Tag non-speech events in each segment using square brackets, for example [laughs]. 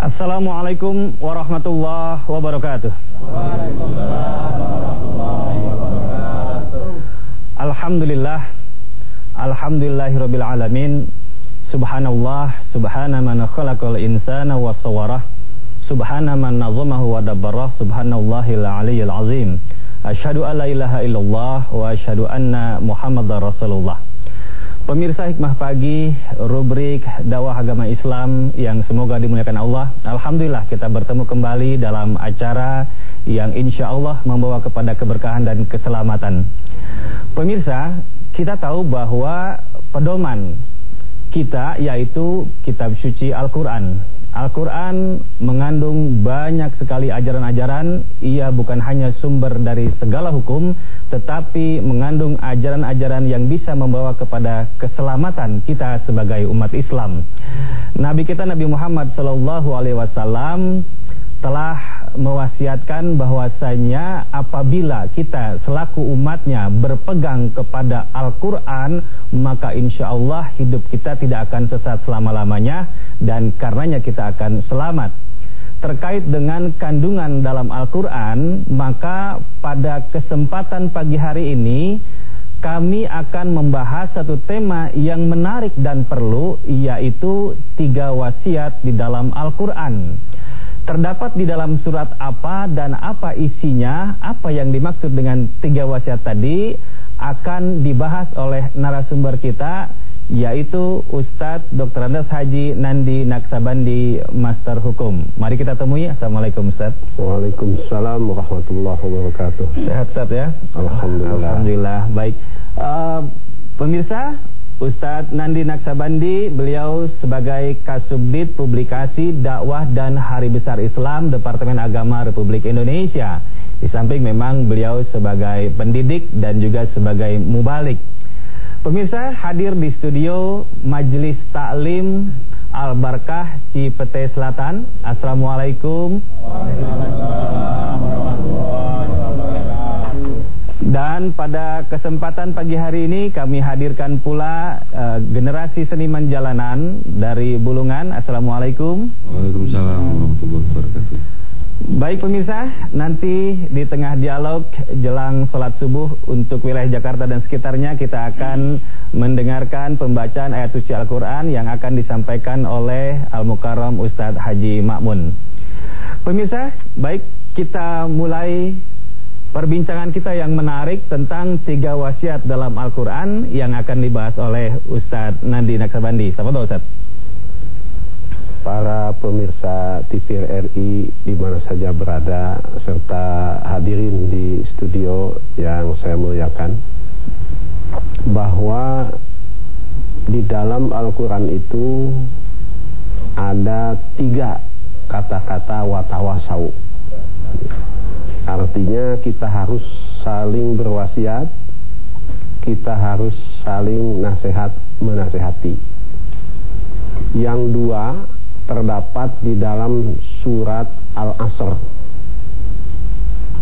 Assalamualaikum warahmatullahi wabarakatuh. Alhamdulillah Alhamdulillahirabbil alamin. Subhanallah subhana man khalaqal insana wa sawwarah subhana man nazamahu wa dabbarah subhanallahil aliyyil azim. Asyhadu alla ilaha illallah wa asyhadu anna muhammadar rasulullah Pemirsa Hikmah Pagi, rubrik dakwah agama Islam yang semoga dimuliakan Allah. Alhamdulillah kita bertemu kembali dalam acara yang insya Allah membawa kepada keberkahan dan keselamatan. Pemirsa, kita tahu bahwa pedoman kita yaitu kitab suci Al-Quran. Al-Quran mengandung banyak sekali ajaran-ajaran, ia bukan hanya sumber dari segala hukum, tetapi mengandung ajaran-ajaran yang bisa membawa kepada keselamatan kita sebagai umat Islam. Nabi kita Nabi Muhammad SAW telah mewasiatkan bahwasanya apabila kita selaku umatnya berpegang kepada Al-Quran maka insya Allah hidup kita tidak akan sesat selama-lamanya dan karenanya kita akan selamat. Terkait dengan kandungan dalam Al-Quran maka pada kesempatan pagi hari ini kami akan membahas satu tema yang menarik dan perlu yaitu tiga wasiat di dalam Al-Quran terdapat di dalam surat apa dan apa isinya, apa yang dimaksud dengan tiga wasiat tadi akan dibahas oleh narasumber kita yaitu Ustadz Dr. Andes Haji Nandi Naksabandi Master Hukum. Mari kita temui. Assalamualaikum Ustadz. Waalaikumsalam warahmatullahi wabarakatuh. Sehat Ustadz ya? Alhamdulillah. Alhamdulillah. Baik. Uh, pemirsa, Ustadz Nandi Naksabandi, beliau sebagai Kasubdit Publikasi Dakwah dan Hari Besar Islam Departemen Agama Republik Indonesia. Di samping memang beliau sebagai pendidik dan juga sebagai mubalik. Pemirsa hadir di studio Majelis Taklim Al-Barkah Cipete Selatan. Assalamualaikum. Dan pada kesempatan pagi hari ini kami hadirkan pula uh, generasi seniman jalanan dari Bulungan. Assalamualaikum. Waalaikumsalam warahmatullahi wabarakatuh. Baik pemirsa, nanti di tengah dialog jelang sholat subuh untuk wilayah Jakarta dan sekitarnya kita akan mendengarkan pembacaan ayat suci Al-Quran yang akan disampaikan oleh Al-Mukarram Ustadz Haji Makmun. Pemirsa, baik kita mulai perbincangan kita yang menarik tentang tiga wasiat dalam Al-Quran yang akan dibahas oleh Ustadz Nandi Naksabandi. Selamat Ustadz. Para pemirsa TV RI di mana saja berada serta hadirin di studio yang saya muliakan bahwa di dalam Al-Quran itu ada tiga kata-kata watawasau Artinya kita harus saling berwasiat, kita harus saling nasihat menasehati. Yang dua terdapat di dalam surat Al-Asr.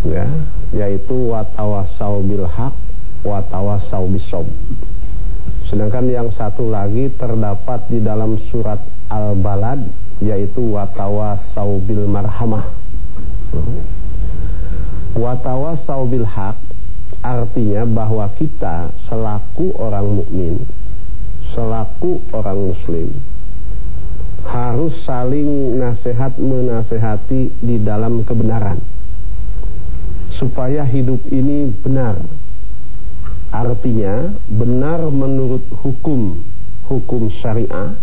Ya, yaitu watawasau bil haq watawasau bisob. Sedangkan yang satu lagi terdapat di dalam surat Al-Balad yaitu watawasau bil marhamah. Watawasau bil haq artinya bahwa kita selaku orang mukmin, selaku orang muslim harus saling nasihat menasehati di dalam kebenaran supaya hidup ini benar. Artinya benar menurut hukum hukum syariah,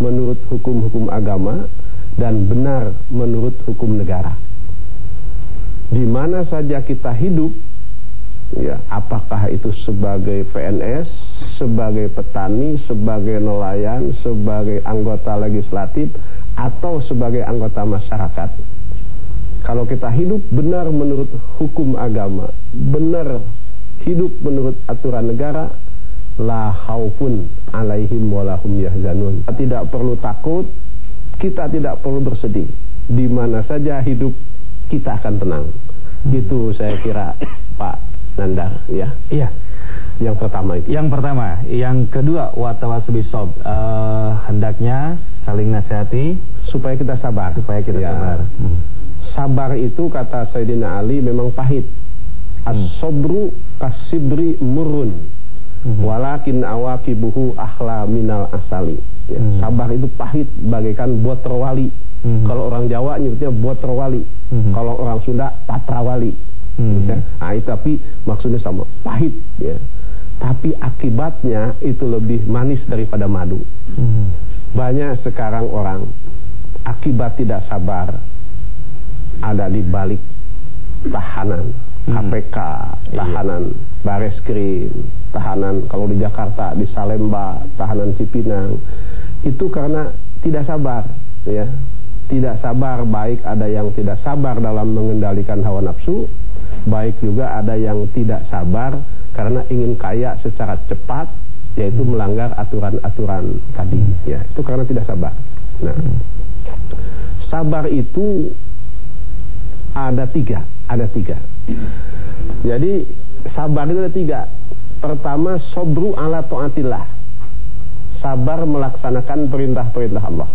menurut hukum-hukum agama dan benar menurut hukum negara di mana saja kita hidup apakah itu sebagai PNS, sebagai petani, sebagai nelayan, sebagai anggota legislatif atau sebagai anggota masyarakat. Kalau kita hidup benar menurut hukum agama, benar hidup menurut aturan negara, la khaufun alaihim walahum yahzanun. Tidak perlu takut, kita tidak perlu bersedih. Di mana saja hidup kita akan tenang. Gitu saya kira Pak Nanda ya. Iya. Yang pertama itu. Yang pertama, yang kedua watawasubisob uh, eh, hendaknya saling nasihati supaya kita sabar. Supaya kita ya. sabar. Hmm. Sabar itu kata Sayyidina Ali memang pahit. Hmm. As-sobru kasibri murun. Hmm. Walakin awakibuhu ahla minal asali. Ya, hmm. Sabar itu pahit bagaikan buat terwali. Hmm. Kalau orang Jawa nyebutnya buat terwali. Hmm. Kalau orang Sunda patrawali. Hmm. Ya. Nah, tapi maksudnya sama pahit ya tapi akibatnya itu lebih manis daripada madu. Hmm. Banyak sekarang orang akibat tidak sabar ada di balik tahanan hmm. KPK, iya. tahanan iya. Bareskrim, tahanan kalau di Jakarta di Salemba, tahanan Cipinang. Itu karena tidak sabar, ya. Tidak sabar baik ada yang tidak sabar dalam mengendalikan hawa nafsu, baik juga ada yang tidak sabar karena ingin kaya secara cepat yaitu melanggar aturan-aturan tadi. Ya itu karena tidak sabar. Nah sabar itu ada tiga ada tiga. Jadi sabar itu ada tiga. Pertama sobru ala taatillah. Sabar melaksanakan perintah-perintah Allah.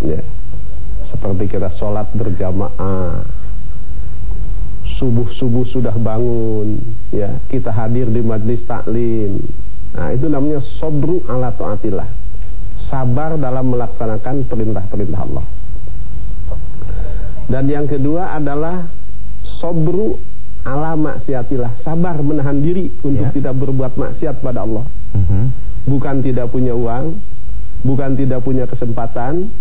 Ya seperti kita sholat berjamaah subuh-subuh sudah bangun ya kita hadir di majlis taklim nah itu namanya sobru ala taatillah sabar dalam melaksanakan perintah-perintah Allah dan yang kedua adalah sobru ala maksiatillah sabar menahan diri untuk ya. tidak berbuat maksiat pada Allah uh mhm. -huh. bukan tidak punya uang bukan tidak punya kesempatan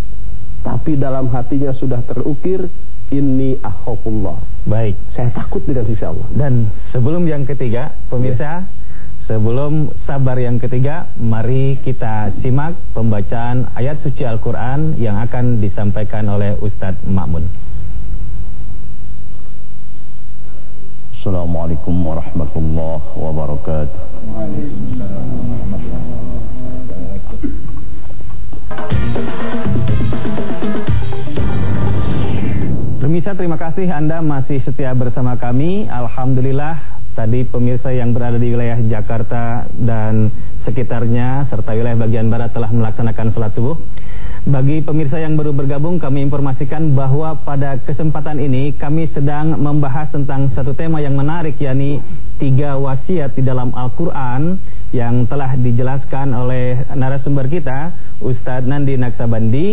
tapi dalam hatinya sudah terukir Inni akhafullah. Baik. Saya takut dengan sisi Allah. Dan sebelum yang ketiga, pemirsa, yeah. sebelum sabar yang ketiga, mari kita simak pembacaan ayat suci Al-Quran yang akan disampaikan oleh Ustadz Ma'mun. Assalamualaikum warahmatullahi wabarakatuh. Waalaikumsalam warahmatullahi wabarakatuh. Pemirsa terima kasih Anda masih setia bersama kami. Alhamdulillah tadi pemirsa yang berada di wilayah Jakarta dan sekitarnya serta wilayah bagian barat telah melaksanakan sholat subuh. Bagi pemirsa yang baru bergabung kami informasikan bahwa pada kesempatan ini kami sedang membahas tentang satu tema yang menarik yakni tiga wasiat di dalam Al-Quran yang telah dijelaskan oleh narasumber kita Ustadz Nandi Naksabandi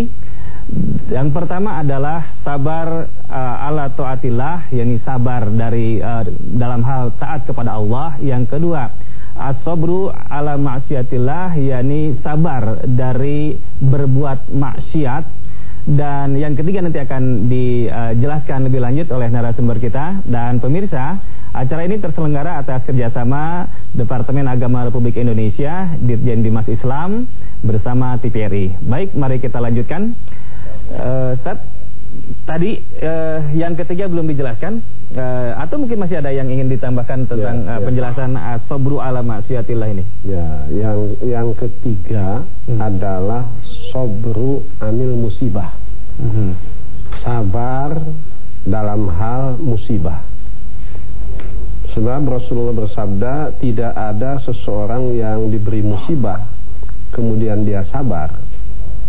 yang pertama adalah sabar uh, ala taatillah, yakni sabar dari uh, dalam hal taat kepada Allah. Yang kedua, as-sabru ala maksiatillah, yakni sabar dari berbuat maksiat. Dan yang ketiga nanti akan dijelaskan lebih lanjut oleh narasumber kita dan pemirsa. Acara ini terselenggara atas kerjasama Departemen Agama Republik Indonesia, Dirjen Dimas Islam bersama TPRI. Baik, mari kita lanjutkan. Uh, tadi uh, yang ketiga belum dijelaskan uh, atau mungkin masih ada yang ingin ditambahkan tentang ya, uh, penjelasan ya. sobru ala maksiatillah ini. Ya, yang yang ketiga hmm. adalah sobru anil musibah. Hmm. Sabar dalam hal musibah. Sebab Rasulullah bersabda tidak ada seseorang yang diberi musibah kemudian dia sabar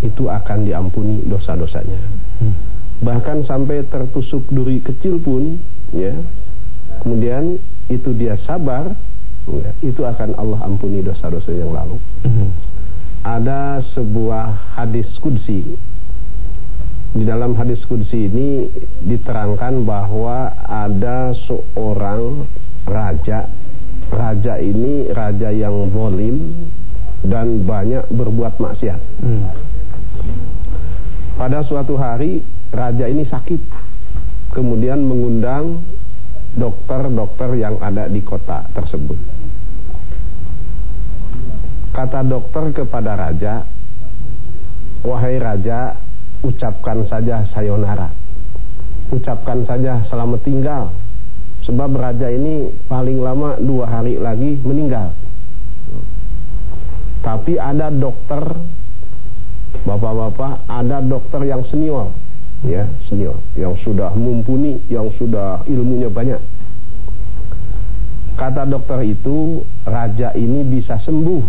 itu akan diampuni dosa-dosanya. Hmm. Bahkan sampai tertusuk duri kecil pun, ya, kemudian itu dia sabar, ya, itu akan Allah ampuni dosa-dosa yang lalu. Hmm. Ada sebuah hadis kudsi. Di dalam hadis kudsi ini diterangkan bahwa ada seorang raja. Raja ini raja yang zolim dan banyak berbuat maksiat. Hmm. Pada suatu hari raja ini sakit, kemudian mengundang dokter-dokter yang ada di kota tersebut. Kata dokter kepada raja, "Wahai raja, ucapkan saja sayonara. Ucapkan saja selamat tinggal, sebab raja ini paling lama dua hari lagi meninggal." Tapi ada dokter Bapak-bapak, ada dokter yang senior, ya, senior, yang sudah mumpuni, yang sudah ilmunya banyak. Kata dokter itu raja ini bisa sembuh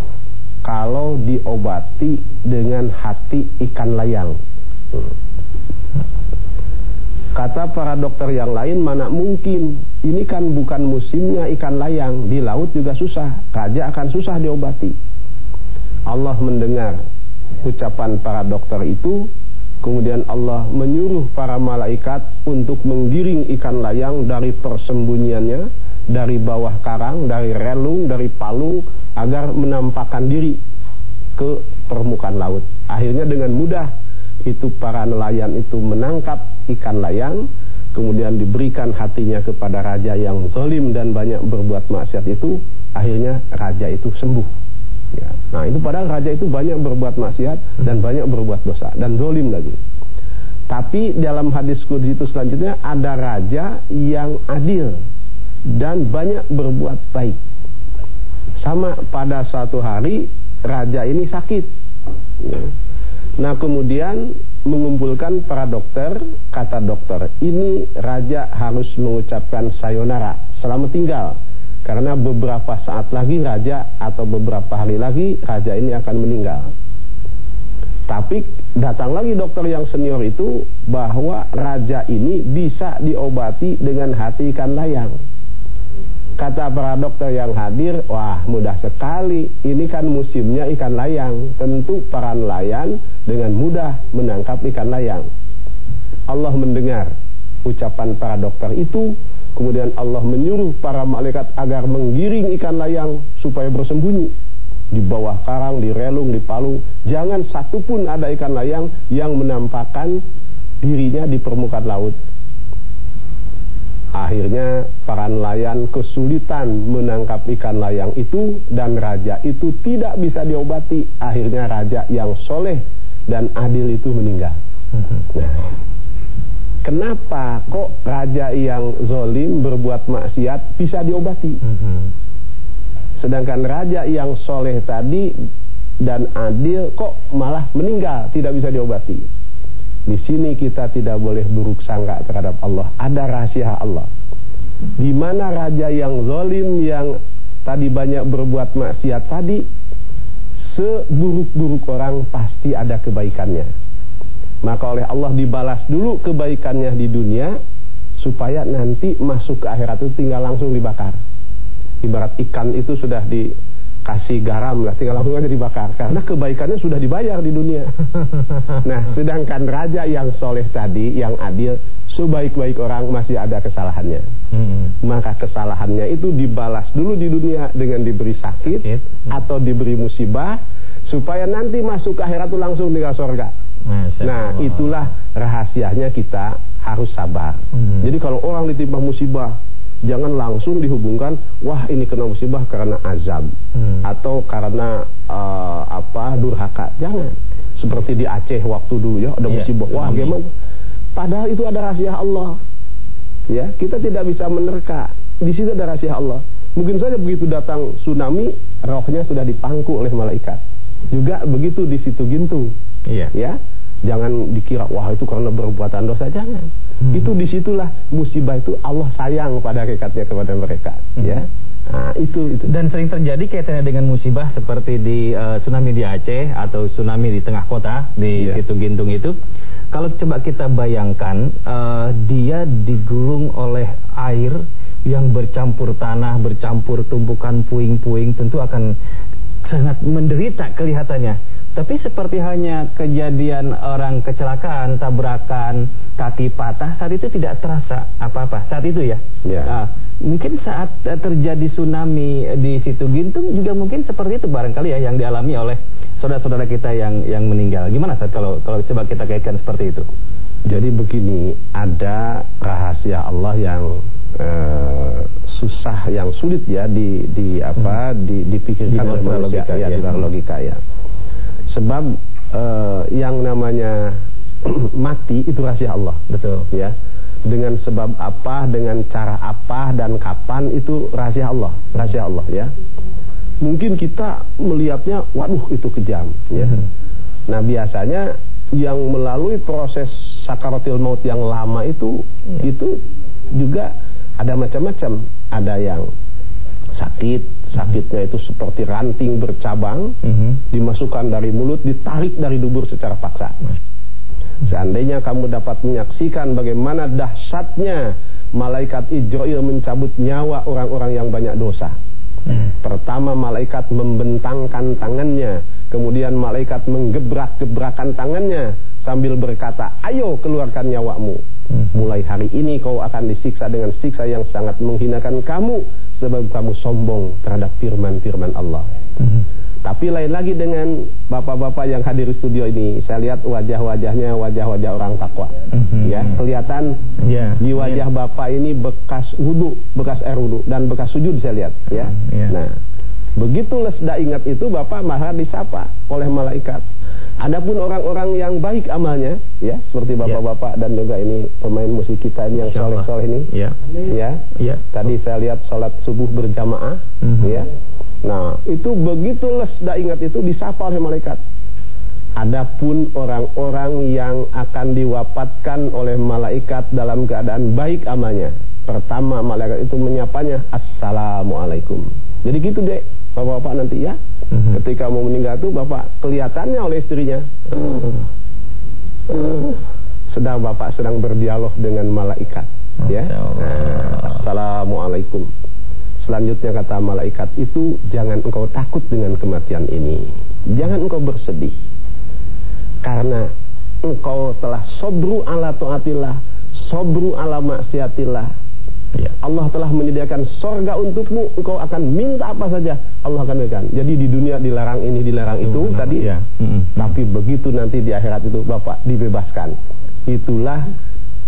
kalau diobati dengan hati ikan layang. Kata para dokter yang lain mana mungkin? Ini kan bukan musimnya ikan layang. Di laut juga susah. Raja akan susah diobati. Allah mendengar ucapan para dokter itu kemudian Allah menyuruh para malaikat untuk menggiring ikan layang dari persembunyiannya dari bawah karang dari relung dari palung agar menampakkan diri ke permukaan laut. Akhirnya dengan mudah itu para nelayan itu menangkap ikan layang kemudian diberikan hatinya kepada raja yang zalim dan banyak berbuat maksiat itu. Akhirnya raja itu sembuh ya. nah itu padahal raja itu banyak berbuat maksiat dan banyak berbuat dosa dan zalim lagi tapi dalam hadis kudus itu selanjutnya ada raja yang adil dan banyak berbuat baik sama pada suatu hari raja ini sakit ya. Nah kemudian mengumpulkan para dokter, kata dokter, ini raja harus mengucapkan sayonara selama tinggal. Karena beberapa saat lagi raja atau beberapa hari lagi raja ini akan meninggal. Tapi datang lagi dokter yang senior itu bahwa raja ini bisa diobati dengan hati ikan layang. Kata para dokter yang hadir, wah mudah sekali. Ini kan musimnya ikan layang. Tentu para nelayan dengan mudah menangkap ikan layang. Allah mendengar ucapan para dokter itu. Kemudian Allah menyuruh para malaikat agar menggiring ikan layang supaya bersembunyi. Di bawah karang, di relung, di palung. Jangan satupun ada ikan layang yang menampakkan dirinya di permukaan laut. Akhirnya para nelayan kesulitan menangkap ikan layang itu dan raja itu tidak bisa diobati. Akhirnya raja yang soleh dan adil itu meninggal. Nah, kenapa kok raja yang zolim berbuat maksiat bisa diobati? Sedangkan raja yang soleh tadi dan adil kok malah meninggal tidak bisa diobati? Di sini kita tidak boleh buruk sangka terhadap Allah. Ada rahasia Allah. Di mana raja yang zalim yang tadi banyak berbuat maksiat tadi, seburuk-buruk orang pasti ada kebaikannya. Maka oleh Allah dibalas dulu kebaikannya di dunia supaya nanti masuk ke akhirat itu tinggal langsung dibakar. Ibarat ikan itu sudah di kasih garam lah tinggal langsung aja dibakar karena kebaikannya sudah dibayar di dunia [laughs] nah sedangkan raja yang soleh tadi yang adil sebaik-baik orang masih ada kesalahannya hmm. maka kesalahannya itu dibalas dulu di dunia dengan diberi sakit hmm. atau diberi musibah supaya nanti masuk ke akhirat itu langsung tinggal surga nah itulah rahasianya kita harus sabar. Hmm. jadi kalau orang ditimpa musibah jangan langsung dihubungkan wah ini kena musibah karena azab hmm. atau karena uh, apa durhaka. Jangan. Seperti di Aceh waktu dulu ya ada iya, musibah. Wah gimana? Padahal itu ada rahasia Allah. Ya kita tidak bisa menerka. Di situ ada rahasia Allah. Mungkin saja begitu datang tsunami rohnya sudah dipangku oleh malaikat. Juga begitu di situ gintung iya. ya jangan dikira wah itu karena berbuatan dosa jangan Hmm. Itu di situlah musibah itu Allah sayang pada hakikatnya kepada mereka. Hmm. Ya. Nah, itu, itu. Dan sering terjadi kaitannya dengan musibah seperti di uh, tsunami di Aceh atau tsunami di tengah kota di yeah. situ Gintung itu. Kalau coba kita bayangkan uh, dia digulung oleh air yang bercampur tanah, bercampur tumpukan puing-puing tentu akan sangat menderita kelihatannya. Tapi seperti hanya kejadian orang kecelakaan, tabrakan, kaki patah, saat itu tidak terasa apa-apa. Saat itu ya. ya. Nah, mungkin saat eh, terjadi tsunami di situ Gintung juga mungkin seperti itu barangkali ya yang dialami oleh saudara-saudara kita yang yang meninggal. Gimana saat kalau kalau coba kita kaitkan seperti itu? Jadi begini, ada rahasia Allah yang uh, susah, yang sulit ya di di apa hmm. dipikirkan oleh manusia logika, ya, ya di luar logika ya. Sebab uh, yang namanya [clears throat] mati itu rahasia Allah. Betul. Ya. Dengan sebab apa, dengan cara apa dan kapan itu rahasia Allah, rahasia Allah ya. Mungkin kita melihatnya waduh itu kejam ya. Hmm. Nah, biasanya yang melalui proses sakaratil maut yang lama itu ya. itu juga ada macam-macam. Ada yang sakit, sakitnya itu seperti ranting bercabang, Mhm. dimasukkan dari mulut, ditarik dari dubur secara paksa. Seandainya kamu dapat menyaksikan bagaimana dahsyatnya malaikat Ijrail mencabut nyawa orang-orang yang banyak dosa. Mhm. Pertama malaikat membentangkan tangannya, kemudian malaikat menggebrak-gebrakan tangannya sambil berkata, "Ayo keluarkan nyawamu." Hmm. Mulai hari ini kau akan disiksa dengan siksa yang sangat menghinakan kamu sebab kamu sombong terhadap firman-firman Allah. Mhm. Tapi lain lagi dengan bapak-bapak yang hadir di studio ini, saya lihat wajah-wajahnya wajah-wajah orang takwa. Mhm. Ya, kelihatan Ya. di wajah bapak ini bekas wudhu, bekas air wudhu dan bekas sujud saya lihat. Ya. Ya. Nah, begitu lesda ingat itu bapak malah disapa oleh malaikat. Adapun orang-orang yang baik amalnya, ya seperti bapak-bapak dan juga ini pemain musik kita ini yang soleh-soleh ini, Ya. ya. Ya. Tadi saya lihat sholat subuh berjamaah, Mhm. ya. Nah, itu begitu lesda ingat itu disapa oleh malaikat. Adapun orang-orang yang akan diwafatkan oleh malaikat dalam keadaan baik amalnya. Pertama malaikat itu menyapanya Assalamualaikum. Jadi gitu deh, bapak-bapak nanti ya. Mhm. Ketika mau meninggal itu bapak kelihatannya oleh istrinya. "Eh, eh." sedang bapak sedang berdialog dengan malaikat. Ya. Nah, Assalamualaikum. Selanjutnya kata malaikat itu jangan engkau takut dengan kematian ini. Jangan engkau bersedih. Karena engkau telah sobru ala taatillah, sobru ala maksiatillah. Ya. Allah telah menyediakan sorga untukmu, engkau akan minta apa saja, Allah akan berikan. Jadi di dunia dilarang ini, dilarang itu tadi, ya. Tapi begitu nanti di akhirat itu Bapak dibebaskan. Itulah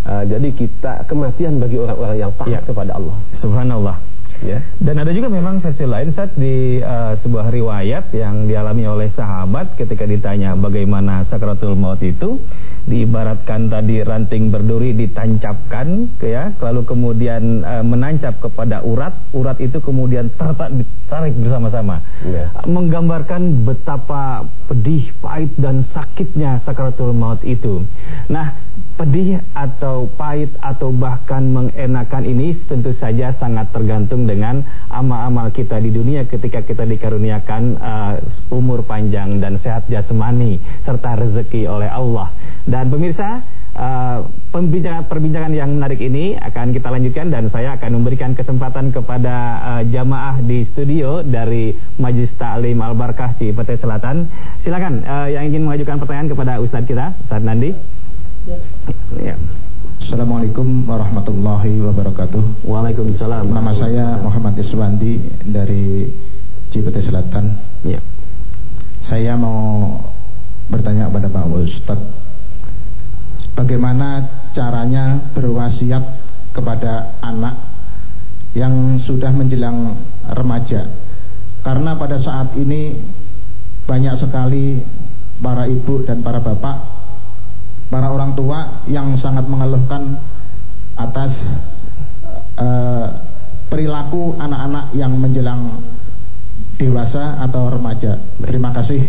uh, jadi kita kematian bagi orang-orang yang taat Ya. kepada Allah. Subhanallah. Ya. Dan ada juga memang versi lain saat di uh, sebuah riwayat yang dialami oleh sahabat ketika ditanya bagaimana sakratul maut itu diibaratkan tadi ranting berduri ditancapkan ya lalu kemudian uh, menancap kepada urat urat itu kemudian tertak ditarik bersama-sama Ya. menggambarkan betapa pedih, pahit dan sakitnya sakratul maut itu. Nah, pedih atau pahit atau bahkan mengenakan ini tentu saja sangat tergantung dengan amal-amal kita di dunia ketika kita dikaruniakan uh, umur panjang dan sehat jasmani serta rezeki oleh Allah. Dan pemirsa, uh, pembincangan perbincangan yang menarik ini akan kita lanjutkan dan saya akan memberikan kesempatan kepada uh, jamaah di studio dari Majlis Taklim Al Barkah Cipete Selatan. Silakan uh, yang ingin mengajukan pertanyaan kepada Ustadz kita, Ustadz Nandi. Ya. Assalamualaikum warahmatullahi wabarakatuh. Waalaikumsalam. Nama saya Muhammad Iswandi dari Cipete Selatan. Ya. Saya mau bertanya kepada Pak Ustadz, bagaimana caranya berwasiat kepada anak yang sudah menjelang remaja? Karena pada saat ini banyak sekali para ibu dan para bapak, para orang tua yang sangat mengeluhkan atas eh, perilaku anak-anak yang menjelang dewasa atau remaja. Terima kasih.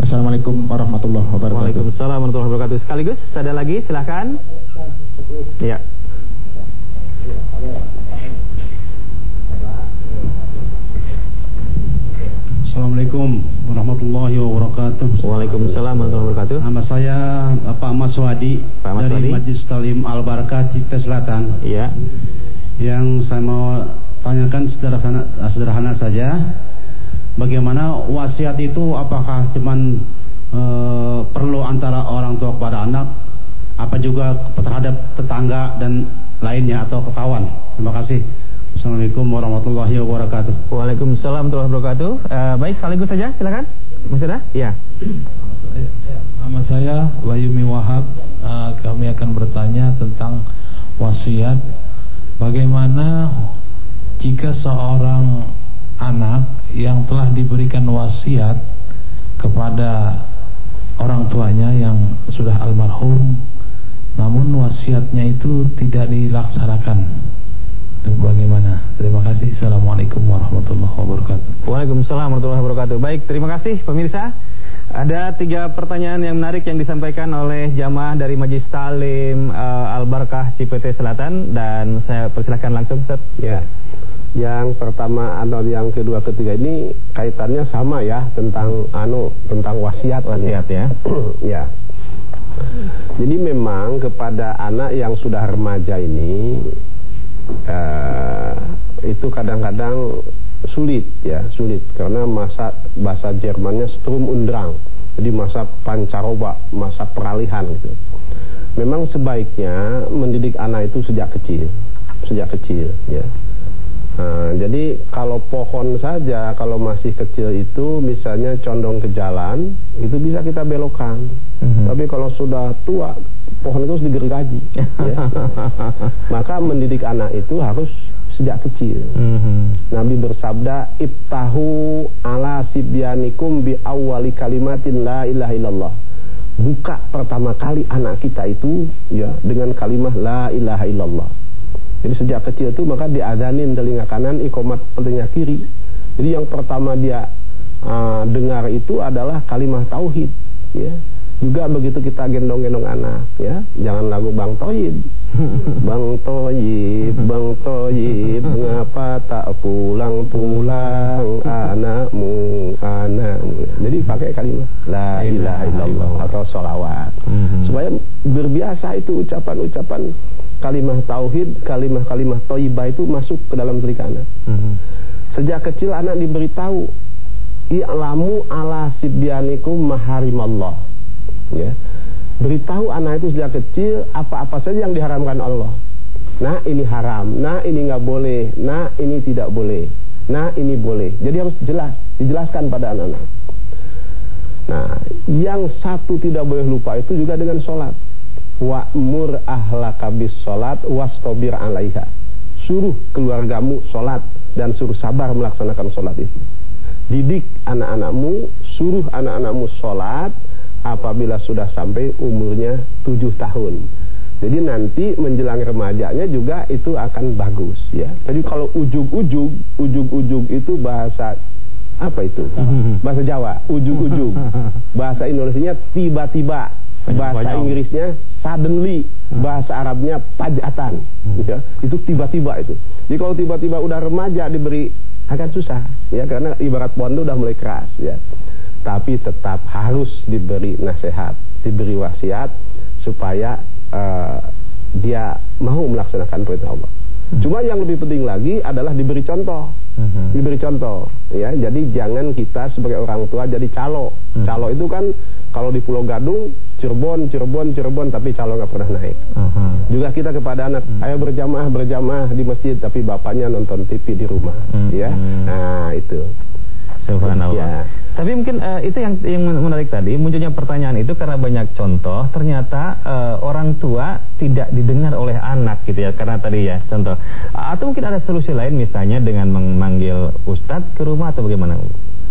Wassalamualaikum warahmatullahi wabarakatuh. Waalaikumsalam warahmatullahi wabarakatuh. Sekaligus ada lagi silakan. Ya. Assalamualaikum warahmatullahi wabarakatuh. Waalaikumsalam warahmatullahi wabarakatuh. Nama saya Pak Mas Wadi Pak Mas dari. Majlis Talim Al Barakah Cipta Selatan. Iya. Yang saya mau tanyakan sederhana, sederhana saja, bagaimana wasiat itu apakah cuman eh, perlu antara orang tua kepada anak, apa juga terhadap tetangga dan lainnya atau ke kawan? Terima kasih. Assalamualaikum warahmatullahi wabarakatuh. Waalaikumsalam warahmatullahi wabarakatuh. Eh, baik, sekaligus saja silakan. Masih ada? Iya. Nama saya Bayumi Wahab. Eh, kami akan bertanya tentang wasiat. Bagaimana jika seorang anak yang telah diberikan wasiat kepada orang tuanya yang sudah almarhum, namun wasiatnya itu tidak dilaksanakan. Bagaimana? Terima kasih. Assalamualaikum warahmatullahi wabarakatuh. Waalaikumsalam warahmatullahi wabarakatuh. Baik, terima kasih pemirsa. Ada tiga pertanyaan yang menarik yang disampaikan oleh jamaah dari Majlis Talim eh, Al Barkah Cipete Selatan dan saya persilahkan langsung Ustaz. Ya. Yang pertama atau yang kedua ketiga ini kaitannya sama ya tentang anu tentang wasiat wasiat ya. [clears throat] ya. Jadi memang kepada anak yang sudah remaja ini uh, itu kadang-kadang sulit ya sulit. Karena masa bahasa Jermannya Strum Undrang jadi masa pancaroba masa peralihan gitu. Memang sebaiknya mendidik anak itu sejak kecil. Sejak kecil ya Nah, jadi kalau pohon saja kalau masih kecil itu misalnya condong ke jalan itu bisa kita belokkan. Mm -hmm. Tapi kalau sudah tua pohon itu harus digergaji. ya. [laughs] Maka mendidik anak itu harus sejak kecil. Mm -hmm. Nabi bersabda ibtahu ala sibyanikum bi awwali kalimatin la ilaha illallah. Buka pertama kali anak kita itu ya dengan kalimat la ilaha illallah. Jadi sejak kecil itu maka diadanin telinga kanan, ikomat telinga kiri. Jadi yang pertama dia uh, dengar itu adalah kalimat tauhid, ya. Juga begitu kita gendong-gendong anak, ya. Jangan lagu Bang Toyib. [laughs] Bang Toyib, Bang Toyib, mengapa tak pulang-pulang anakmu, anakmu. Jadi pakai kalimat La ilaha illallah atau sholawat. Mhm. Supaya berbiasa itu ucapan-ucapan kalimah tauhid, kalimah-kalimah toibah itu masuk ke dalam telinga anak. Hmm. Sejak kecil anak diberitahu, i'lamu ala sibyanikum maharimallah. Ya. Beritahu anak itu sejak kecil apa-apa saja yang diharamkan Allah. Nah ini haram, nah ini nggak boleh, nah ini tidak boleh, nah ini boleh. Jadi harus jelas, dijelaskan pada anak-anak. Nah, yang satu tidak boleh lupa itu juga dengan sholat wa'mur ahlaka bis salat wastobir alaiha. Suruh keluargamu salat dan suruh sabar melaksanakan salat itu. Didik anak-anakmu, suruh anak-anakmu salat apabila sudah sampai umurnya tujuh tahun. Jadi nanti menjelang remajanya juga itu akan bagus ya. Jadi kalau ujug-ujug, ujug-ujug itu bahasa apa itu? [laughs] Bahasa Jawa, ujug-ujug. [laughs] Bahasa Indonesianya tiba-tiba bahasa Inggrisnya suddenly, hmm. bahasa Arabnya pajatan, hmm. ya. Itu tiba-tiba itu. Jadi kalau tiba-tiba udah remaja diberi akan susah, ya karena ibarat pohon itu udah mulai keras, ya. Tapi tetap harus diberi nasihat, diberi wasiat supaya uh, dia mau melaksanakan perintah Allah. Hmm. Cuma yang lebih penting lagi adalah diberi contoh. Hmm. Diberi contoh, ya. Jadi jangan kita sebagai orang tua jadi calo. Hmm. Calo itu kan kalau di Pulau Gadung, Cirebon, Cirebon, Cirebon, tapi calo nggak pernah naik. Hmm. Juga kita kepada anak, hmm. ayo berjamaah, berjamaah di masjid, tapi bapaknya nonton TV di rumah, hmm. ya. Nah itu. Subhanallah. Ya. Tapi mungkin uh, itu yang yang menarik tadi munculnya pertanyaan itu karena banyak contoh ternyata uh, orang tua tidak didengar oleh anak gitu ya karena tadi ya contoh atau mungkin ada solusi lain misalnya dengan memanggil ustadz ke rumah atau bagaimana?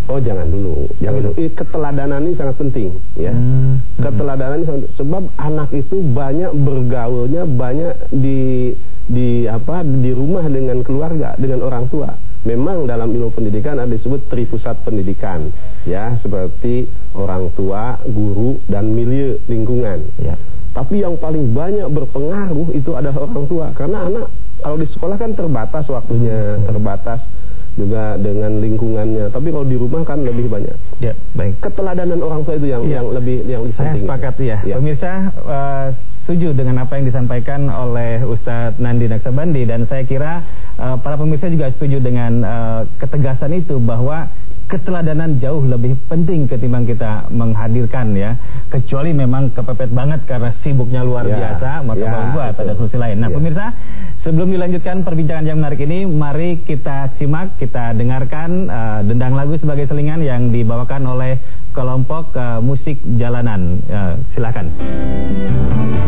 Oh jangan dulu, jangan dulu. Keteladanan ini sangat penting, ya. Hmm. Keteladanan ini sangat, sebab anak itu banyak bergaulnya, banyak di di apa di rumah dengan keluarga, dengan orang tua. Memang dalam ilmu pendidikan ada disebut tripusat pendidikan, ya seperti orang tua, guru dan milieu lingkungan. Ya. Tapi yang paling banyak berpengaruh itu adalah orang tua, karena anak kalau di sekolah kan terbatas waktunya, terbatas juga dengan lingkungannya. Tapi kalau di rumah kan lebih banyak. Ya, baik. Keteladanan orang tua itu yang ya. yang lebih yang Saya sepakat ya. ya. Pemirsa uh, setuju dengan apa yang disampaikan oleh Ustadz Nandi Naksabandi dan saya kira uh, para pemirsa juga setuju dengan uh, ketegasan itu bahwa keteladanan jauh lebih penting ketimbang kita menghadirkan ya kecuali memang kepepet banget karena sibuknya luar ya, biasa maka ya, buat ada solusi lain. Nah, ya. pemirsa, sebelum dilanjutkan perbincangan yang menarik ini, mari kita simak, kita dengarkan uh, dendang lagu sebagai selingan yang dibawakan oleh kelompok uh, musik jalanan. Uh, silakan.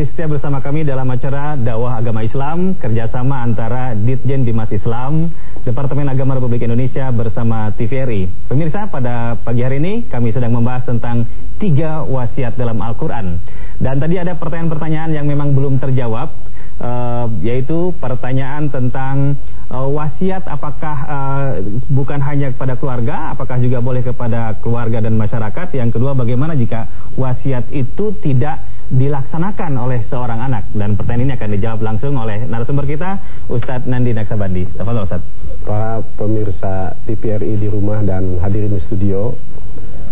masih setia bersama kami dalam acara dakwah agama Islam kerjasama antara Ditjen Bimas Islam, Departemen Agama Republik Indonesia bersama TVRI. Pemirsa pada pagi hari ini kami sedang membahas tentang tiga wasiat dalam Al-Quran. Dan tadi ada pertanyaan-pertanyaan yang memang belum terjawab, uh, yaitu pertanyaan tentang uh, wasiat apakah uh, bukan hanya kepada keluarga, apakah juga boleh kepada keluarga dan masyarakat. Yang kedua bagaimana jika wasiat itu tidak dilaksanakan oleh seorang anak dan pertanyaan ini akan dijawab langsung oleh narasumber kita Ustadz Nandi Naksabandi. Tafadhol Ustadz. Para pemirsa TVRI di rumah dan hadirin di studio,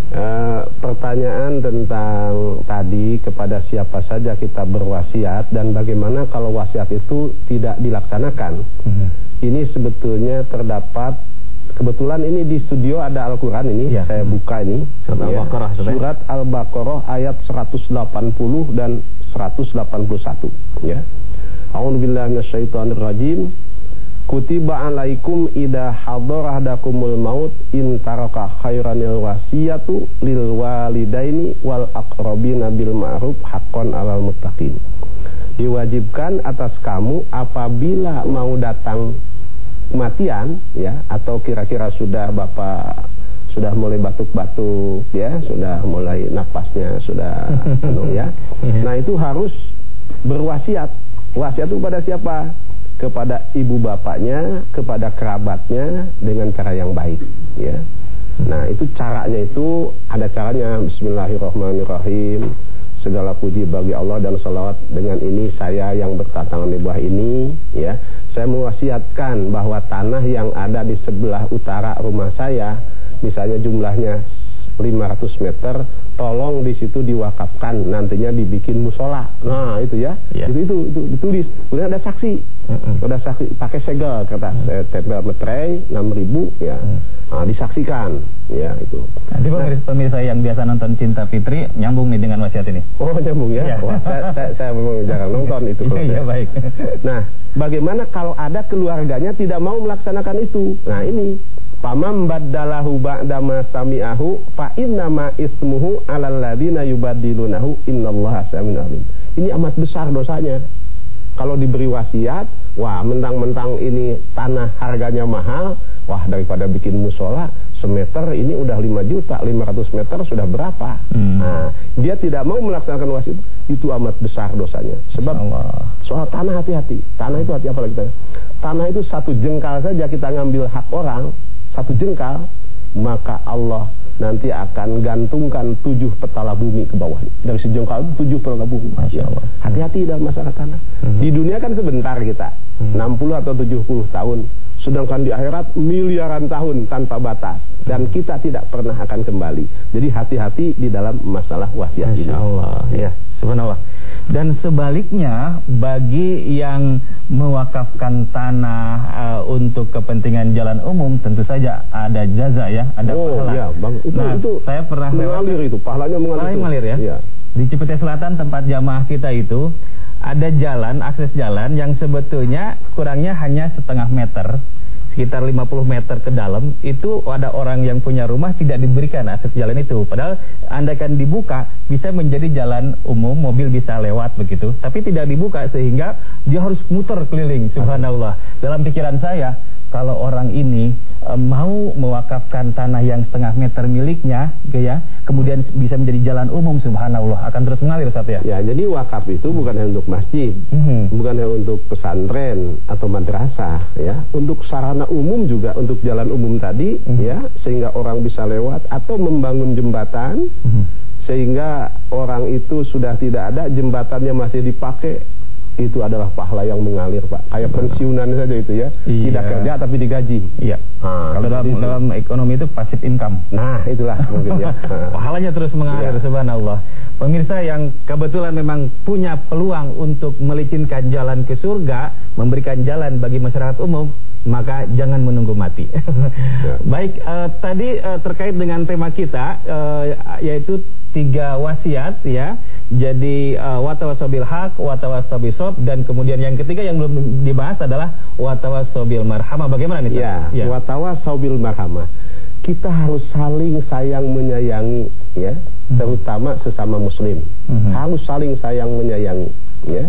Uh, pertanyaan tentang tadi kepada siapa saja kita berwasiat dan bagaimana kalau wasiat itu tidak dilaksanakan. Mm -hmm. Ini sebetulnya terdapat Kebetulan ini di studio ada Al-Quran ini ya. Saya buka ini Surat ya. Al-Baqarah Surat Al-Baqarah ayat 180 dan 181 ya. A'udzubillahi minasyaitonirrajim Kutiba alaikum idha hadarahdakumul maut in taraka khairanil wasiyatu lil walidaini wal aqrabina bil ma'ruf haqqan alal muttaqin. Diwajibkan atas kamu apabila mau datang kematian ya atau kira-kira sudah Bapak sudah mulai batuk-batuk ya, sudah mulai napasnya sudah [laughs] anu ya. Nah, itu harus berwasiat. Wasiat itu kepada siapa? Kepada ibu bapaknya, kepada kerabatnya dengan cara yang baik ya. Nah, itu caranya itu ada caranya. Bismillahirrahmanirrahim. Segala puji bagi Allah dan salawat dengan ini saya yang bertatangan di bawah ini ya. Saya mewasiatkan bahwa tanah yang ada di sebelah utara rumah saya misalnya jumlahnya 500 meter tolong di situ diwakafkan nantinya dibikin musola. Nah itu ya. Yeah. itu, itu itu ditulis. Kemudian ada saksi ada saksi pakai segel kertas mm. -hmm. tempel meterai 6000 ya. Nah, disaksikan ya itu. Nanti pemirsa, pemirsa yang biasa nonton Cinta Fitri nyambung nih dengan wasiat ini. Oh nyambung ya? Yeah. Wah, saya, saya, saya memang jarang nonton itu iya yeah, baik. Nah bagaimana kalau ada keluarganya tidak mau melaksanakan itu? Nah ini. Pamam baddalahu ba'da ma sami'ahu fa innama ismuhu 'alal ladzina yubaddilunahu innallaha samiun alim. Ini amat besar dosanya. Kalau diberi wasiat, wah mentang-mentang ini tanah harganya mahal, wah daripada bikin musola semeter ini udah 5 juta, 500 meter sudah berapa? Hmm. Nah, dia tidak mau melaksanakan wasiat itu amat besar dosanya. Sebab soal tanah hati-hati. Tanah itu hati apa lagi? Tanah itu satu jengkal saja kita ngambil hak orang, satu jengkal maka Allah nanti akan gantungkan tujuh petala bumi ke bawahnya dari sejengkal itu tujuh petala bumi. Hati-hati dalam masalah tanah. Hmm. di dunia kan sebentar kita. Hmm. 60 atau 70 tahun. Sedangkan di akhirat miliaran tahun tanpa batas. Dan kita tidak pernah akan kembali. Jadi hati-hati di dalam masalah wasiat ini. Allah. Ya subhanallah. Dan sebaliknya bagi yang mewakafkan tanah uh, untuk kepentingan jalan umum tentu saja ada jaza ya, ada oh, pahala. Iya, bang. Itu, nah, itu saya pernah mengalir itu, pahalanya mengalir. Pahalanya mengalir ya. ya. Di Cipete Selatan tempat jamaah kita itu ada jalan, akses jalan yang sebetulnya kurangnya hanya setengah meter sekitar 50 meter ke dalam itu ada orang yang punya rumah tidak diberikan akses jalan itu padahal anda kan dibuka bisa menjadi jalan umum mobil bisa lewat begitu tapi tidak dibuka sehingga dia harus muter keliling subhanallah dalam pikiran saya kalau orang ini e, mau mewakafkan tanah yang setengah meter miliknya, gitu ya, kemudian bisa menjadi jalan umum, subhanallah, akan terus mengalir satu ya. Ya, jadi wakaf itu bukan hanya untuk masjid, mm -hmm. bukan hanya untuk pesantren atau madrasah, ya, untuk sarana umum juga, untuk jalan umum tadi, mm -hmm. ya, sehingga orang bisa lewat atau membangun jembatan. Mm -hmm sehingga orang itu sudah tidak ada jembatannya masih dipakai itu adalah pahala yang mengalir Pak. Kayak pensiunan saja itu ya. Iya. tidak kerja tapi digaji. Iya. Nah, kalau dalam, itu. dalam ekonomi itu passive income. Nah itulah mungkin ya. [laughs] Pahalanya terus mengalir iya. subhanallah. Pemirsa yang kebetulan memang punya peluang untuk melicinkan jalan ke surga memberikan jalan bagi masyarakat umum maka jangan menunggu mati. ya. [laughs] Baik, uh, tadi uh, terkait dengan tema kita uh, yaitu tiga wasiat ya jadi uh, watawasobil hak, watawasobil sob dan kemudian yang ketiga yang belum dibahas adalah watawasobil marhamah. Bagaimana nih? Ya, ya. watawasobil marhamah. kita harus saling sayang menyayangi ya, terutama sesama muslim. Mhm. Harus saling sayang menyayangi ya.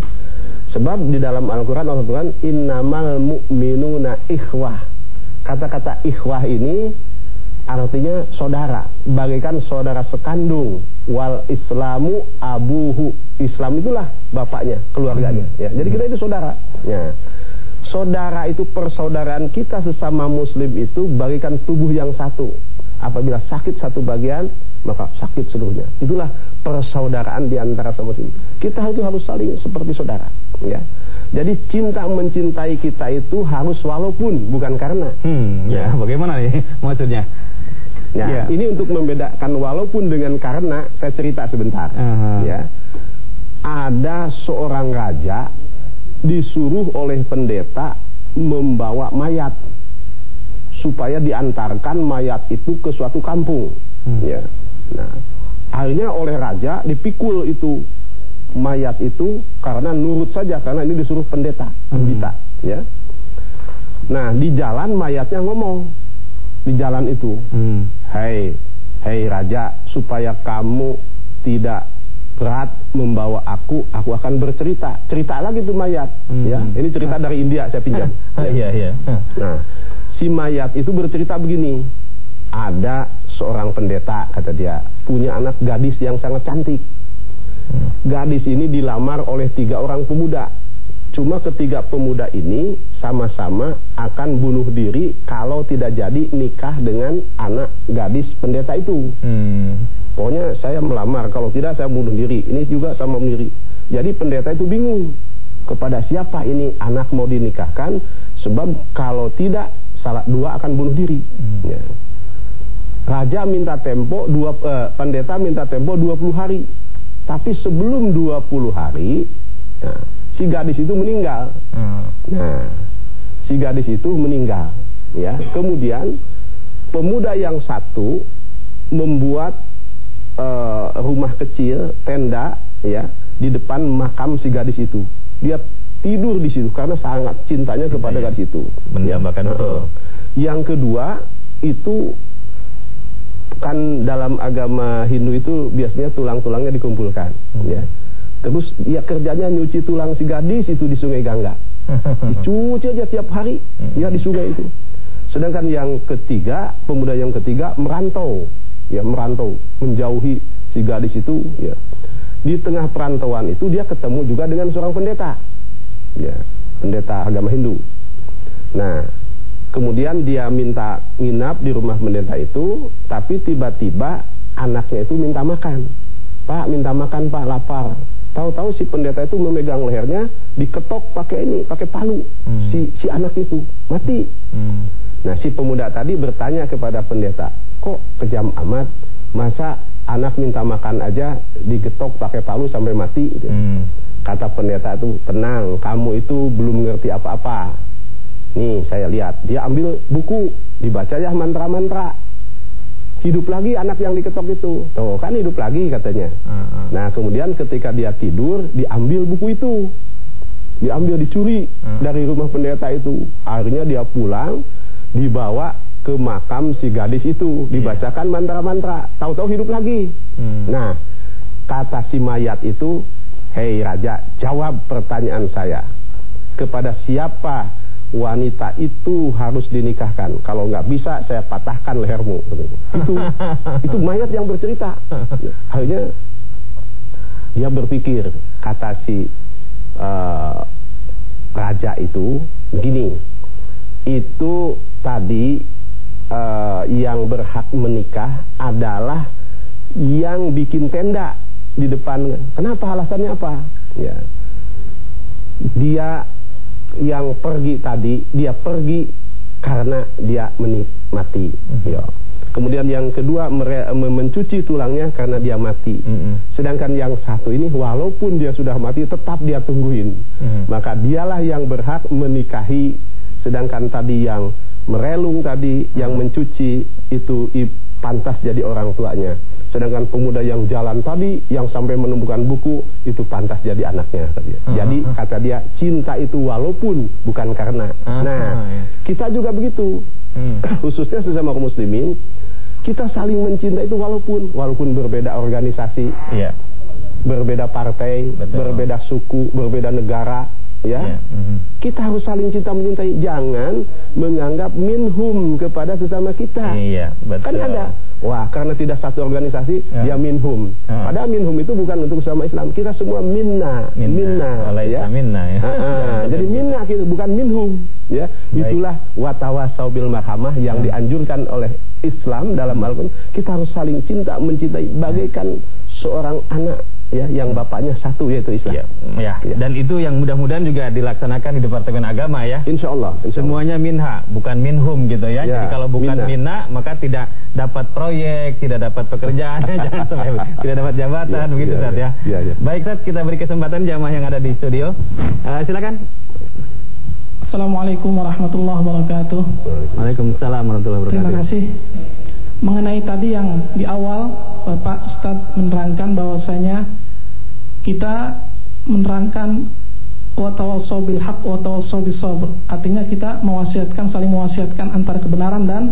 Sebab di dalam Al-Qur'an Allah Quran innamal mu'minuna ikhwah. Kata-kata ikhwah ini artinya saudara, bagaikan saudara sekandung. Wal Islamu abuhu. Islam itulah bapaknya, keluarganya ya. Jadi kita itu saudara. Ya. Saudara itu persaudaraan kita sesama muslim itu bagikan tubuh yang satu. Apabila sakit satu bagian, maka sakit seluruhnya. Itulah persaudaraan di antara sama muslim. Kita itu harus saling seperti saudara, ya. Jadi cinta mencintai kita itu harus walaupun bukan karena. Hmm, ya, bagaimana nih [laughs] maksudnya? Ya, Ya. ini untuk membedakan walaupun dengan karena saya cerita sebentar. Aha. Ya. Ada seorang raja disuruh oleh pendeta membawa mayat supaya diantarkan mayat itu ke suatu kampung. Hmm. Ya. Nah, akhirnya oleh raja dipikul itu mayat itu karena nurut saja karena ini disuruh pendeta, pendeta, ya. Nah, di jalan mayatnya ngomong di jalan itu, Hmm. Hei, hei raja, supaya kamu tidak berat membawa aku, aku akan bercerita. Cerita lagi tuh mayat, Hmm. ya. Ini cerita dari India saya pinjam. [laughs] Iya, iya. Nah, si mayat itu bercerita begini. Ada seorang pendeta, kata dia, punya anak gadis yang sangat cantik. Gadis ini dilamar oleh tiga orang pemuda. Cuma ketiga pemuda ini sama-sama akan bunuh diri kalau tidak jadi nikah dengan anak gadis pendeta itu. Hmm. Pokoknya saya melamar, kalau tidak saya bunuh diri. Ini juga sama bunuh diri. Jadi pendeta itu bingung kepada siapa ini anak mau dinikahkan, sebab kalau tidak salah dua akan bunuh diri. Ya. Raja minta tempo dua eh, pendeta minta tempo 20 hari. Tapi sebelum 20 hari, nah, si gadis itu meninggal. Hmm. Nah, si gadis itu meninggal, ya. Kemudian pemuda yang satu membuat eh, rumah kecil, tenda, ya, di depan makam si gadis itu. Dia tidur di situ karena sangat cintanya kepada Iya. gadis itu. Mendambakan Ya. betul. Yang kedua itu kan dalam agama Hindu itu biasanya tulang-tulangnya dikumpulkan, ya. Terus dia kerjanya nyuci tulang si gadis itu di Sungai Gangga. [laughs] Dicuci aja tiap hari ya di sungai itu. Sedangkan yang ketiga, pemuda yang ketiga merantau, ya merantau, menjauhi si gadis itu, ya. Di tengah perantauan itu dia ketemu juga dengan seorang pendeta. Ya, pendeta agama Hindu. Nah, kemudian dia minta nginap di rumah pendeta itu, tapi tiba-tiba anaknya itu minta makan. Pak, minta makan, Pak, lapar. Tahu-tahu si pendeta itu memegang lehernya, diketok pakai ini, pakai palu. Hmm. Si si anak itu mati. Hmm. Nah, si pemuda tadi bertanya kepada pendeta, "Kok kejam amat? Masa anak minta makan aja digetok pakai palu sampai mati?" gitu. Hmm. Kata pendeta itu, "Tenang, kamu itu belum mengerti apa-apa." Nih, saya lihat, dia ambil buku, dibaca ya mantra-mantra. Hidup lagi anak yang diketok itu. Tuh, kan hidup lagi katanya. Ah, ah. Nah, kemudian ketika dia tidur, diambil buku itu. Diambil dicuri Hmm. dari rumah pendeta itu. Akhirnya dia pulang, dibawa ke makam si gadis itu, dibacakan mantra-mantra. Tahu-tahu hidup lagi. Hmm. Nah, kata si mayat itu, "Hei raja, jawab pertanyaan saya. Kepada siapa wanita itu harus dinikahkan? Kalau nggak bisa, saya patahkan lehermu." Itu [laughs] itu mayat yang bercerita. Akhirnya dia berpikir, kata si eh, raja itu begini, itu tadi eh, yang berhak menikah adalah yang bikin tenda di depan. Kenapa alasannya apa? Ya. Dia yang pergi tadi, dia pergi karena dia menikmati. Ya. Kemudian yang kedua mencuci tulangnya karena dia mati. Mm-mm. Sedangkan yang satu ini walaupun dia sudah mati tetap dia tungguin. Mhm. Maka dialah yang berhak menikahi sedangkan tadi yang merelung tadi, yang mencuci itu pantas jadi orang tuanya. Sedangkan pemuda yang jalan tadi, yang sampai menemukan buku, itu pantas jadi anaknya. Tadi. Jadi kata dia, cinta itu walaupun bukan karena. Ah, Nah, ya. kita juga begitu. Hmm. [clears throat] Khususnya sesama kaum muslimin, kita saling mencinta itu walaupun walaupun berbeda organisasi, Iya. berbeda partai, Betul. berbeda suku, berbeda negara, ya. Iya. Mhm. Kita harus saling cinta mencintai. Jangan menganggap minhum kepada sesama kita. Iya, betul. Kan ada. Wah, karena tidak satu organisasi, Ya. dia minhum. Ya. Padahal minhum itu bukan untuk sesama Islam. Kita semua minna, Minna. Walaisa minna, ya. Ah, ah. [laughs] Jadi minna kita bukan minhum, ya. Baik. Itulah watawasau bil marhamah yang dianjurkan oleh Islam dalam Al-Qur'an. Kita harus saling cinta mencintai bagaikan seorang anak ya yang bapaknya satu yaitu Islam. Iya. Ya. Ya. Dan itu yang mudah-mudahan juga dilaksanakan di Departemen Agama ya. Insya Allah. insya Allah. Semuanya minha, bukan minhum gitu ya. Ya, Jadi kalau bukan minna. minna, maka tidak dapat proyek, tidak dapat pekerjaan, [laughs] jangan sampai tidak dapat jabatan, Ya, begitu ya, Ustaz ya. ya, ya, ya. Baik Ustaz, kita beri kesempatan jamaah yang ada di studio. Eh, silakan. Assalamualaikum warahmatullahi wabarakatuh. Waalaikumsalam warahmatullahi wabarakatuh. Terima kasih. Mengenai tadi yang di awal Bapak Ustadz menerangkan bahwasanya kita menerangkan watawasau bil haq watawasau bis sabr. Artinya kita mewasiatkan saling mewasiatkan antara kebenaran dan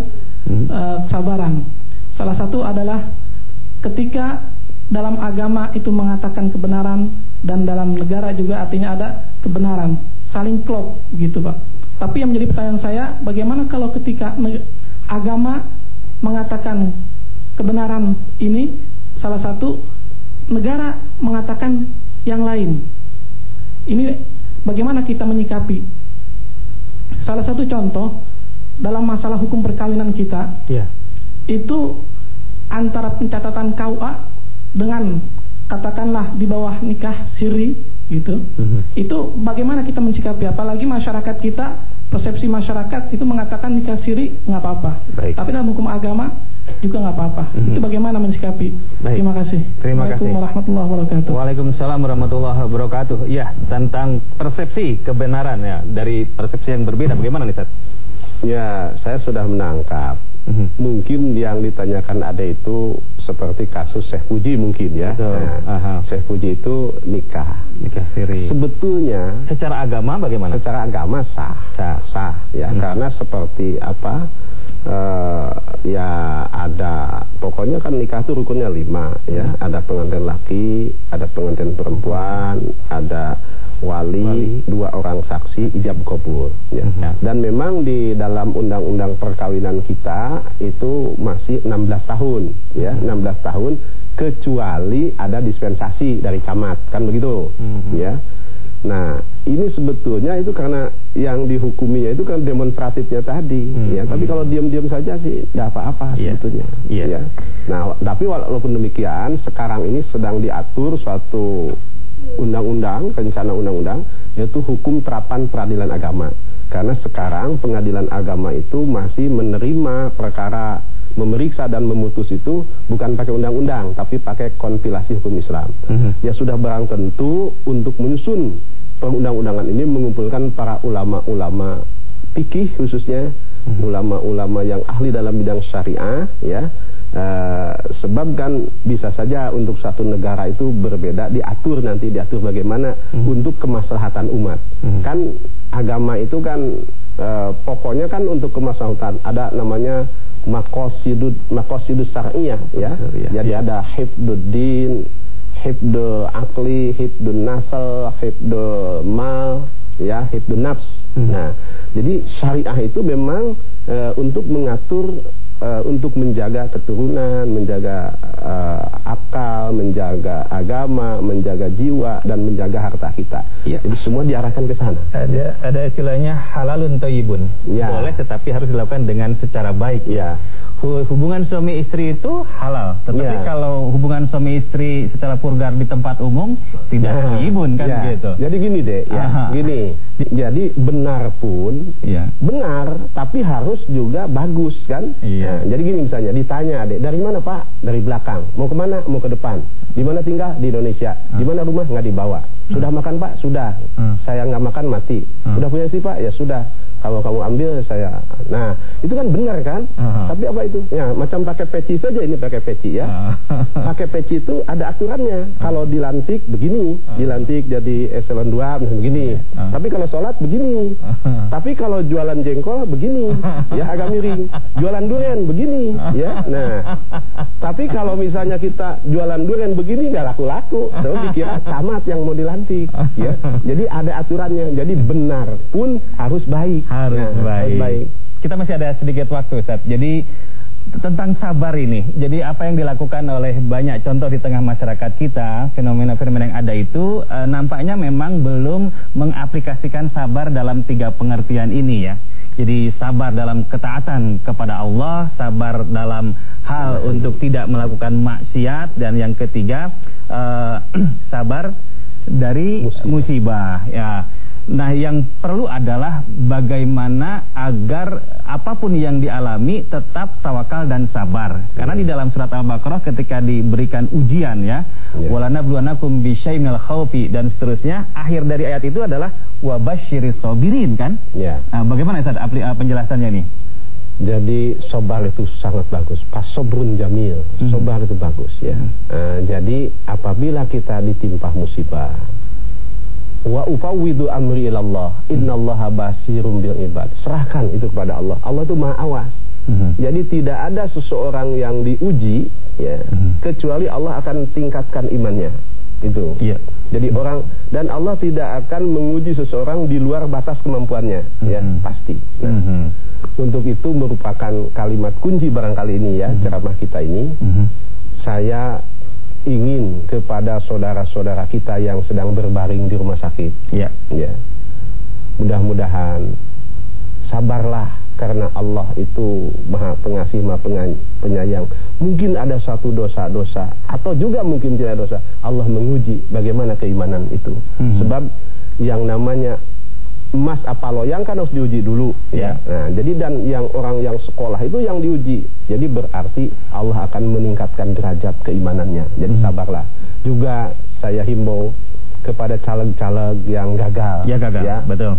eh, kesabaran. Salah satu adalah ketika dalam agama itu mengatakan kebenaran dan dalam negara juga artinya ada kebenaran saling klop gitu pak tapi yang menjadi pertanyaan saya bagaimana kalau ketika agama mengatakan kebenaran ini salah satu negara mengatakan yang lain ini bagaimana kita menyikapi salah satu contoh dalam masalah hukum perkawinan kita Iya. itu antara pencatatan KUA dengan katakanlah di bawah nikah siri gitu Mhm. itu bagaimana kita mensikapi apalagi masyarakat kita persepsi masyarakat itu mengatakan nikah siri nggak apa-apa tapi dalam hukum agama juga nggak apa-apa Mhm. itu bagaimana mensikapi Baik. terima kasih Terima kasih. Warahmatullahi wabarakatuh Waalaikumsalam warahmatullahi wabarakatuh. Ya, tentang persepsi kebenaran ya dari persepsi yang berbeda bagaimana nih? Ya, saya sudah menangkap. Mhm. Mungkin yang ditanyakan ada itu seperti kasus Syekh Puji mungkin ya. Aha. Syekh Puji itu nikah. Nikah siri. Sebetulnya Secara agama bagaimana? secara agama sah, Sah. sah ya Hmm. karena seperti apa eh, ya ada pokoknya kan nikah itu rukunnya lima ya Hmm. ada pengantin laki, ada pengantin perempuan, ada wali, Wali. dua orang saksi ijab kabul ya. Hmm. Dan memang di dalam undang-undang perkawinan kita itu masih 16 tahun ya, Hmm. 16 tahun kecuali ada dispensasi dari camat kan begitu Mhm. ya. Nah, ini sebetulnya itu karena yang dihukuminya itu kan demonstratifnya tadi, Hmm. ya. Tapi kalau diam-diam saja sih tidak apa-apa Iya. sebetulnya. Iya. Ya. Nah, tapi walaupun demikian, sekarang ini sedang diatur suatu undang-undang, rencana undang-undang, yaitu hukum terapan peradilan agama. Karena sekarang pengadilan agama itu masih menerima perkara memeriksa dan memutus itu bukan pakai undang-undang, tapi pakai kompilasi hukum Islam Mhm. ya sudah barang tentu untuk menyusun perundang-undangan ini mengumpulkan para ulama-ulama fikih khususnya ulama-ulama yang ahli dalam bidang syariah ya. Eh, sebab kan bisa saja untuk satu negara itu berbeda diatur nanti diatur bagaimana untuk kemaslahatan umat. Mhm. kan agama itu kan eh, pokoknya kan untuk kemaslahatan ada namanya makosidud makosidus syariah ya. Syariah, jadi ya. ada hifduddin, hifdul akli, hifdul nasal, hifdul mal, ya, hifdul nafs. Hmm. Nah, jadi syariah itu memang eh, untuk mengatur eh, untuk menjaga keturunan, menjaga eh, akal, menjaga agama, menjaga jiwa dan menjaga harta kita. Iya. Jadi semua diarahkan ke sana. Ada ada istilahnya halalun toyibun. Ya. Boleh tetapi harus dilakukan dengan secara baik. Ya. Hu- Hubungan suami istri itu halal, tetapi Ya. kalau hubungan suami istri secara vulgar di tempat umum tidak Nah, toyibun kan ya. gitu. Jadi gini deh, ya, Aha. gini. Jadi benar pun Iya. benar, tapi harus juga bagus kan? Iya. Nah, jadi gini misalnya, ditanya adek, dari mana pak? Dari belakang. Mau ke mana? Mau ke depan. Di mana tinggal? Di Indonesia. Di mana rumah? Nggak dibawa. Sudah makan pak? Sudah. Hmm. Saya nggak makan mati. Hmm. Sudah punya istri pak? Ya sudah. Kalau kamu ambil saya. Nah, itu kan benar kan? Aha. Tapi apa itu? Ya, macam pakai peci saja ini pakai peci ya. Ah. [laughs] pakai peci itu ada aturannya. Kalau dilantik begini, dilantik jadi eselon 2 misalnya begini. Ah. Tapi kalau sholat begini. Tapi kalau jualan jengkol begini, ya agak miring. Jualan durian begini, ya. Nah, tapi kalau misalnya kita jualan durian begini nggak laku-laku, saya dikira camat yang mau dilantik, ya. Jadi ada aturannya. Jadi benar pun harus baik. Harus baik. Baik. Kita masih ada sedikit waktu, Ustaz. Jadi tentang sabar ini. Jadi apa yang dilakukan oleh banyak contoh di tengah masyarakat kita, fenomena-fenomena yang ada itu eh, nampaknya memang belum mengaplikasikan sabar dalam tiga pengertian ini ya. Jadi sabar dalam ketaatan kepada Allah, sabar dalam hal untuk tidak melakukan maksiat dan yang ketiga eh, [clears throat] sabar dari Musibah. musibah ya. Nah, yang perlu adalah bagaimana agar apa pun yang dialami tetap tawakal dan sabar. Karena di dalam surat Al-Baqarah ketika diberikan ujian ya, Ya. walanabluwanakum bisyai'in minal khaufi dan seterusnya, akhir dari ayat itu adalah wabasyiris sabirin kan? Ya. Nah, bagaimana Ustaz uh, penjelasannya nih? Jadi sobar itu sangat bagus. Pas sobrun jamil, Hmm. sobar itu bagus ya. Eh, jadi apabila kita ditimpa musibah, wa ufawwidu amri ilallah, innallaha basirum bil ibad. Serahkan itu kepada Allah. Allah itu Maha awas. Mhm. Jadi tidak ada seseorang yang diuji ya, Mhm. kecuali Allah akan tingkatkan imannya. Itu. Iya. Jadi orang dan Allah tidak akan menguji seseorang di luar batas kemampuannya, ya Mhm. pasti. Nah, Mhm. untuk itu merupakan kalimat kunci barangkali ini ya ceramah kita ini. Mhm. Saya ingin kepada saudara-saudara kita yang sedang berbaring di rumah sakit, Iya. ya. Mudah-mudahan sabarlah karena Allah itu Maha Pengasih, Maha Penyayang. Mungkin ada satu dosa-dosa atau juga mungkin tidak dosa. Allah menguji bagaimana keimanan itu. Mhm. Sebab yang namanya emas apa loyang kan harus diuji dulu Ya. Nah, jadi dan yang orang yang sekolah itu yang diuji. Jadi berarti Allah akan meningkatkan derajat keimanannya. Jadi Hmm. sabarlah. Juga saya himbau kepada caleg-caleg yang gagal. Ya gagal, betul.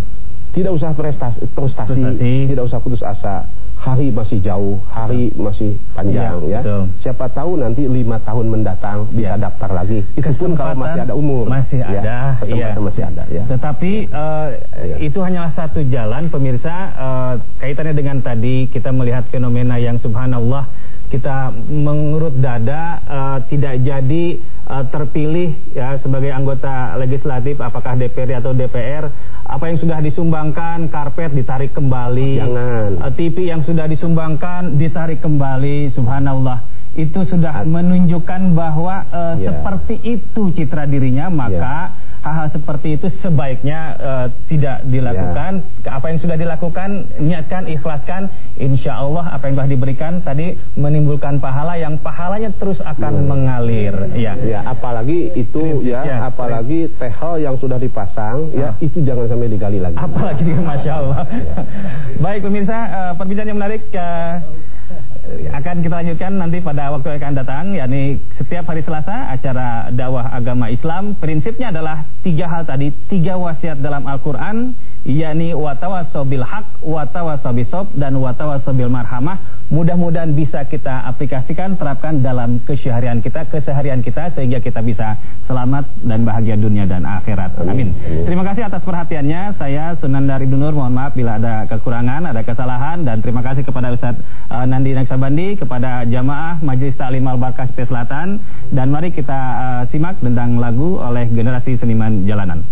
Tidak usah prestasi, prestasi, Prestasi. tidak usah putus asa. Hari masih jauh, hari masih panjang Ya, ya. betul. Siapa tahu nanti lima tahun mendatang bisa Ya. daftar lagi. Itu pun kalau Kesempatan masih ada umur. Masih Ya, ada, iya. masih ada ya. Tetapi eh, Iya. itu hanyalah satu jalan pemirsa eh, kaitannya dengan tadi kita melihat fenomena yang subhanallah kita mengurut dada eh, tidak jadi eh, terpilih ya sebagai anggota legislatif apakah DPR atau DPR apa yang sudah disumbangkan karpet ditarik kembali Jangan. Eh, TV yang sudah disumbangkan ditarik kembali subhanallah itu sudah menunjukkan bahwa eh, Ya. seperti itu citra dirinya maka hal-hal seperti itu sebaiknya eh, tidak dilakukan. Apa yang sudah dilakukan niatkan ikhlaskan. Insya Allah apa yang telah diberikan tadi menimbulkan pahala yang pahalanya terus akan mengalir. Ya. Ya, apalagi itu ya, Ya. apalagi tehel yang sudah dipasang, ya Ah. itu jangan sampai digali lagi. apalagi masya Allah. Baik pemirsa eh, perbincangan yang menarik eh, akan kita lanjutkan nanti pada waktu yang akan datang yakni setiap hari Selasa acara dakwah agama Islam prinsipnya adalah tiga hal tadi tiga wasiat dalam Al-Quran yakni watawasobil haq watawasobisob dan watawasobil marhamah mudah-mudahan bisa kita aplikasikan terapkan dalam keseharian kita keseharian kita sehingga kita bisa selamat dan bahagia dunia dan akhirat amin. Terima kasih atas perhatiannya. Saya Sunan dari Dunur. Mohon maaf bila ada kekurangan, ada kesalahan dan terima kasih kepada Ustadz eh, di Naksabandi kepada jamaah Majelis Taklim Al-Barkah Aceh Selatan dan mari kita uh, simak tentang lagu oleh generasi seniman jalanan.